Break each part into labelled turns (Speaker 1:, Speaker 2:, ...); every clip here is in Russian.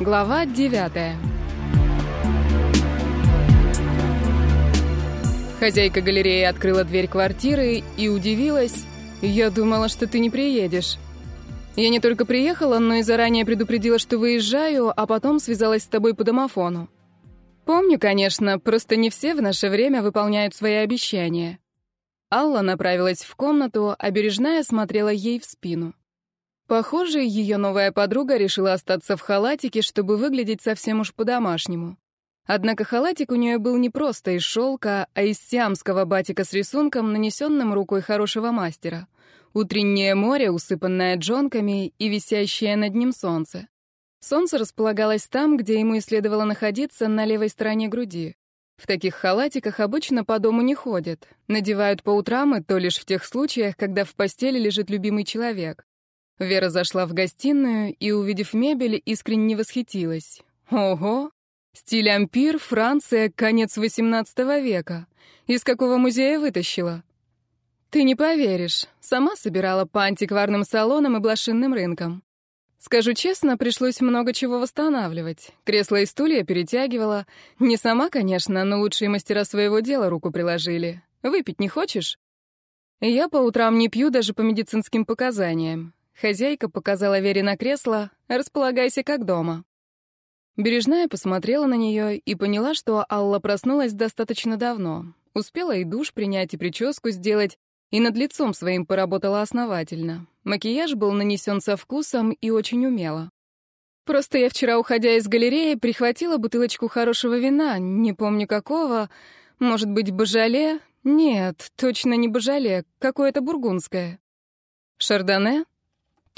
Speaker 1: Глава девятая. Хозяйка галереи открыла дверь квартиры и удивилась. «Я думала, что ты не приедешь». Я не только приехала, но и заранее предупредила, что выезжаю, а потом связалась с тобой по домофону. Помню, конечно, просто не все в наше время выполняют свои обещания. Алла направилась в комнату, а Бережная смотрела ей в спину. Похоже, ее новая подруга решила остаться в халатике, чтобы выглядеть совсем уж по-домашнему. Однако халатик у нее был не просто из шелка, а из сиамского батика с рисунком, нанесенным рукой хорошего мастера. Утреннее море, усыпанное джонками и висящее над ним солнце. Солнце располагалось там, где ему и следовало находиться, на левой стороне груди. В таких халатиках обычно по дому не ходят. Надевают по утрам, и то лишь в тех случаях, когда в постели лежит любимый человек. Вера зашла в гостиную и, увидев мебель, искренне восхитилась. Ого! Стиль ампир, Франция, конец XVIII века. Из какого музея вытащила? Ты не поверишь, сама собирала по антикварным салонам и блошинным рынкам. Скажу честно, пришлось много чего восстанавливать. Кресла и стулья перетягивала. Не сама, конечно, но лучшие мастера своего дела руку приложили. Выпить не хочешь? Я по утрам не пью даже по медицинским показаниям. Хозяйка показала Вере на кресло «Располагайся как дома». Бережная посмотрела на нее и поняла, что Алла проснулась достаточно давно. Успела и душ принять, и прическу сделать, и над лицом своим поработала основательно. Макияж был нанесен со вкусом и очень умело. Просто я вчера, уходя из галереи, прихватила бутылочку хорошего вина, не помню какого, может быть, божале? Нет, точно не божале, какое-то бургундское. Шардоне?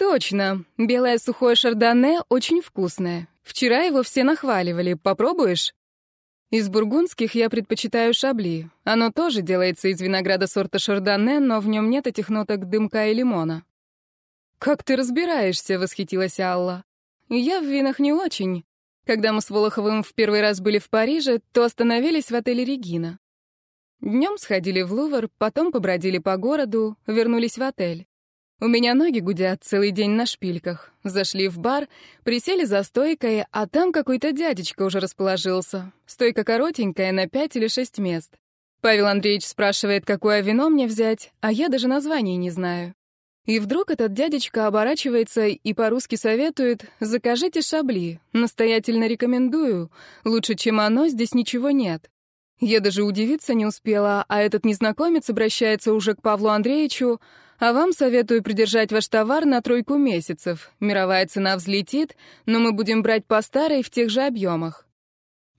Speaker 1: Точно. Белое сухое шардоне очень вкусное. Вчера его все нахваливали. Попробуешь? Из бургундских я предпочитаю шабли. Оно тоже делается из винограда сорта шардоне, но в нем нет этих ноток дымка и лимона. «Как ты разбираешься?» — восхитилась Алла. «Я в винах не очень. Когда мы с Волоховым в первый раз были в Париже, то остановились в отеле «Регина». Днем сходили в Лувр, потом побродили по городу, вернулись в отель. У меня ноги гудят целый день на шпильках. Зашли в бар, присели за стойкой, а там какой-то дядечка уже расположился. Стойка коротенькая, на пять или шесть мест. Павел Андреевич спрашивает, какое вино мне взять, а я даже названия не знаю. И вдруг этот дядечка оборачивается и по-русски советует «Закажите шабли, настоятельно рекомендую, лучше, чем оно, здесь ничего нет». Я даже удивиться не успела, а этот незнакомец обращается уже к Павлу Андреевичу а вам советую придержать ваш товар на тройку месяцев. Мировая цена взлетит, но мы будем брать по старой в тех же объемах.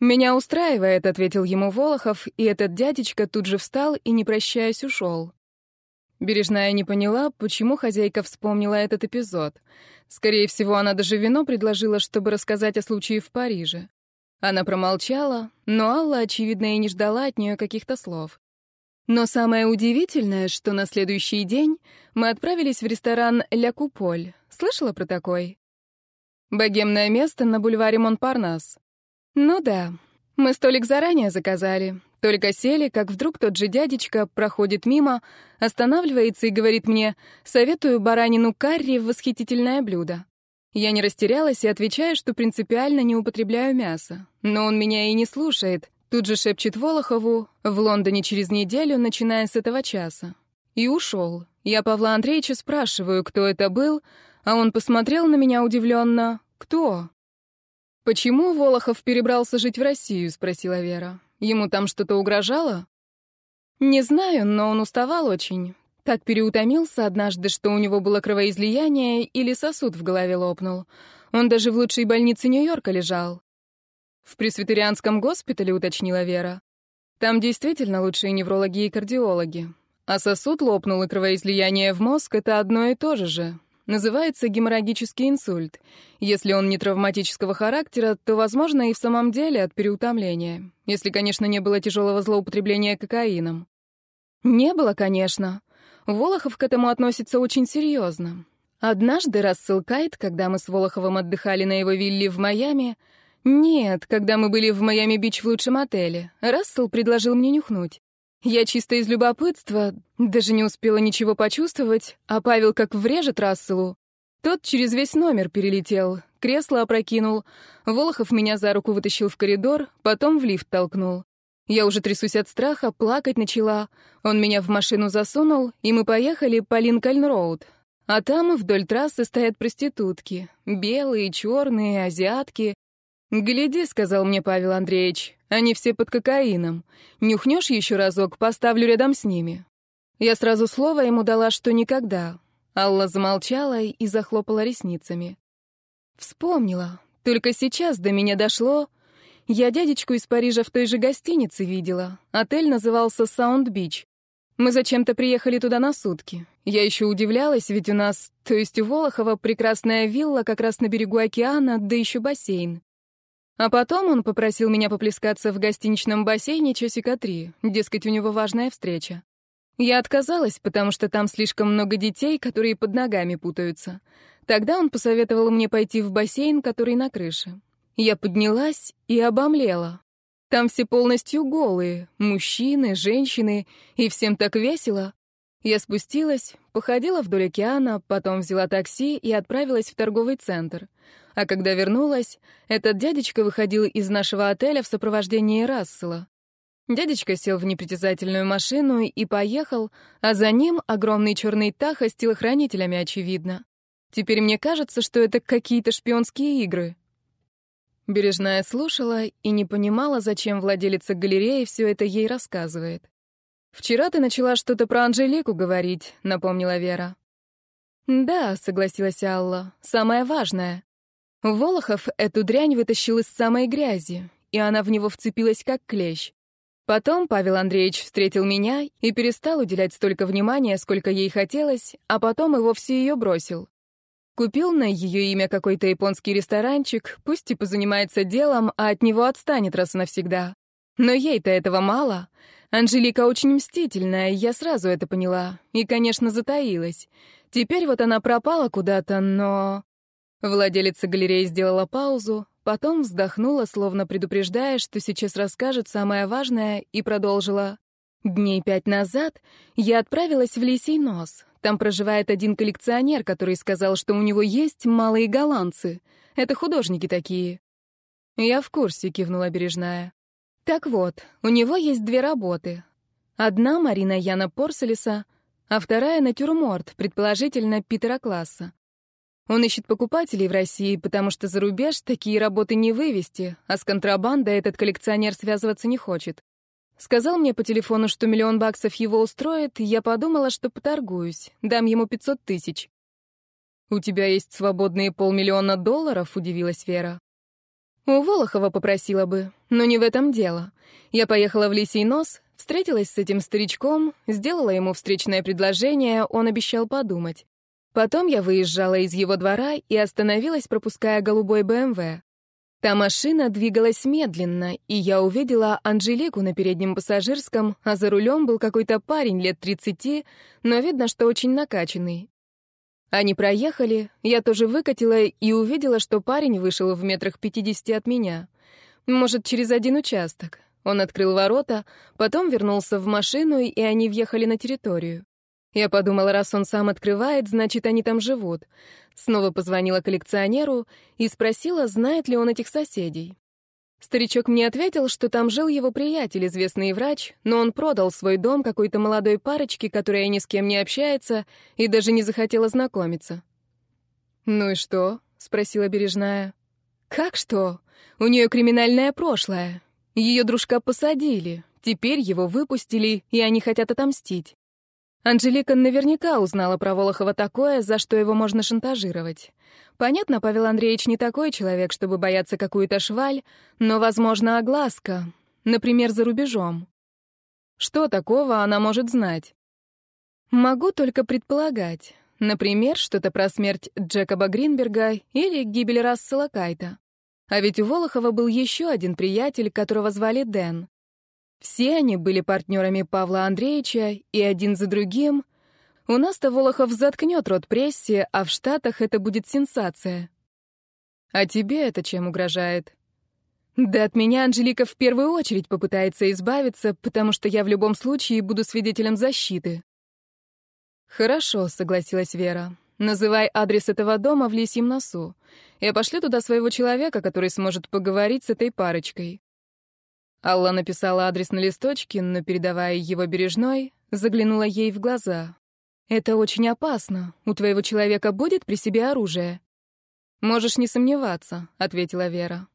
Speaker 1: «Меня устраивает», — ответил ему Волохов, и этот дядечка тут же встал и, не прощаясь, ушел. Бережная не поняла, почему хозяйка вспомнила этот эпизод. Скорее всего, она даже вино предложила, чтобы рассказать о случае в Париже. Она промолчала, но Алла, очевидно, и не ждала от нее каких-то слов. Но самое удивительное, что на следующий день мы отправились в ресторан «Ля Куполь». Слышала про такой? Богемное место на бульваре Монпарнас. Ну да, мы столик заранее заказали. Только сели, как вдруг тот же дядечка проходит мимо, останавливается и говорит мне «Советую баранину карри в восхитительное блюдо». Я не растерялась и отвечаю, что принципиально не употребляю мясо. Но он меня и не слушает. Тут же шепчет Волохову «В Лондоне через неделю, начиная с этого часа». И ушел. Я Павла Андреевича спрашиваю, кто это был, а он посмотрел на меня удивленно. «Кто?» «Почему Волохов перебрался жить в Россию?» — спросила Вера. «Ему там что-то угрожало?» «Не знаю, но он уставал очень. Так переутомился однажды, что у него было кровоизлияние или сосуд в голове лопнул. Он даже в лучшей больнице Нью-Йорка лежал. «В пресвитерианском госпитале», — уточнила Вера. «Там действительно лучшие неврологи и кардиологи. А сосуд лопнул и кровоизлияние в мозг — это одно и то же же. Называется геморрагический инсульт. Если он не травматического характера, то, возможно, и в самом деле от переутомления. Если, конечно, не было тяжелого злоупотребления кокаином. Не было, конечно. Волохов к этому относится очень серьезно. Однажды Рассел Кайт, когда мы с Волоховым отдыхали на его вилле в Майами, «Нет, когда мы были в Майами-Бич в лучшем отеле. Рассел предложил мне нюхнуть. Я чисто из любопытства, даже не успела ничего почувствовать, а Павел как врежет Расселу. Тот через весь номер перелетел, кресло опрокинул. Волохов меня за руку вытащил в коридор, потом в лифт толкнул. Я уже трясусь от страха, плакать начала. Он меня в машину засунул, и мы поехали по Линкольн-Роуд. А там вдоль трассы стоят проститутки. Белые, черные, азиатки. «Гляди», — сказал мне Павел Андреевич, — «они все под кокаином. Нюхнешь еще разок, поставлю рядом с ними». Я сразу слово ему дала, что никогда. Алла замолчала и захлопала ресницами. Вспомнила. Только сейчас до меня дошло. Я дядечку из Парижа в той же гостинице видела. Отель назывался «Саунд-Бич». Мы зачем-то приехали туда на сутки. Я еще удивлялась, ведь у нас, то есть у Волохова, прекрасная вилла как раз на берегу океана, да еще бассейн. А потом он попросил меня поплескаться в гостиничном бассейне часика три, дескать, у него важная встреча. Я отказалась, потому что там слишком много детей, которые под ногами путаются. Тогда он посоветовал мне пойти в бассейн, который на крыше. Я поднялась и обомлела. Там все полностью голые, мужчины, женщины, и всем так весело. Я спустилась, походила вдоль океана, потом взяла такси и отправилась в торговый центр. А когда вернулась, этот дядечка выходил из нашего отеля в сопровождении Рассела. Дядечка сел в непритязательную машину и поехал, а за ним огромный черный таха с телохранителями, очевидно. Теперь мне кажется, что это какие-то шпионские игры. Бережная слушала и не понимала, зачем владелица галереи все это ей рассказывает. «Вчера ты начала что-то про Анжелику говорить», — напомнила Вера. «Да», — согласилась Алла, — «самое важное. Волохов эту дрянь вытащил из самой грязи, и она в него вцепилась как клещ. Потом Павел Андреевич встретил меня и перестал уделять столько внимания, сколько ей хотелось, а потом и вовсе ее бросил. Купил на ее имя какой-то японский ресторанчик, пусть и позанимается делом, а от него отстанет раз и навсегда. Но ей-то этого мало. Анжелика очень мстительная, я сразу это поняла. И, конечно, затаилась. Теперь вот она пропала куда-то, но... Владелица галереи сделала паузу, Потом вздохнула, словно предупреждая, что сейчас расскажет самое важное, и продолжила. Дней пять назад я отправилась в Лисий нос. Там проживает один коллекционер, который сказал, что у него есть малые голландцы. Это художники такие. Я в курсе, кивнула Бережная. Так вот, у него есть две работы. Одна Марина Яна Порселеса, а вторая натюрморт, предположительно Питера Класса. Он ищет покупателей в России, потому что за рубеж такие работы не вывести, а с контрабандой этот коллекционер связываться не хочет. Сказал мне по телефону, что миллион баксов его устроит, и я подумала, что поторгуюсь, дам ему 500 тысяч. «У тебя есть свободные полмиллиона долларов?» — удивилась Вера. «У Волохова попросила бы, но не в этом дело. Я поехала в Лисий нос, встретилась с этим старичком, сделала ему встречное предложение, он обещал подумать. Потом я выезжала из его двора и остановилась, пропуская голубой БМВ. Та машина двигалась медленно, и я увидела Анжелику на переднем пассажирском, а за рулем был какой-то парень лет 30, но видно, что очень накачанный. Они проехали, я тоже выкатила и увидела, что парень вышел в метрах 50 от меня. Может, через один участок. Он открыл ворота, потом вернулся в машину, и они въехали на территорию. Я подумала, раз он сам открывает, значит, они там живут. Снова позвонила коллекционеру и спросила, знает ли он этих соседей. Старичок мне ответил, что там жил его приятель, известный врач, но он продал свой дом какой-то молодой парочке, которая ни с кем не общается и даже не захотела знакомиться. «Ну и что?» — спросила Бережная. «Как что? У нее криминальное прошлое. Ее дружка посадили, теперь его выпустили, и они хотят отомстить. Анжелика наверняка узнала про Волохова такое, за что его можно шантажировать. Понятно, Павел Андреевич не такой человек, чтобы бояться какую-то шваль, но, возможно, огласка. Например, за рубежом. Что такого она может знать? Могу только предполагать. Например, что-то про смерть Джекоба Гринберга или гибель Рассела Кайта. А ведь у Волохова был еще один приятель, которого звали Дэн. Все они были партнерами Павла Андреевича, и один за другим. У нас-то Волохов заткнет рот прессе, а в Штатах это будет сенсация. А тебе это чем угрожает? Да от меня Анжелика в первую очередь попытается избавиться, потому что я в любом случае буду свидетелем защиты. Хорошо, согласилась Вера. Называй адрес этого дома в лисьем носу. Я пошлю туда своего человека, который сможет поговорить с этой парочкой». Алла написала адрес на листочке, но, передавая его бережной, заглянула ей в глаза. «Это очень опасно. У твоего человека будет при себе оружие?» «Можешь не сомневаться», — ответила Вера.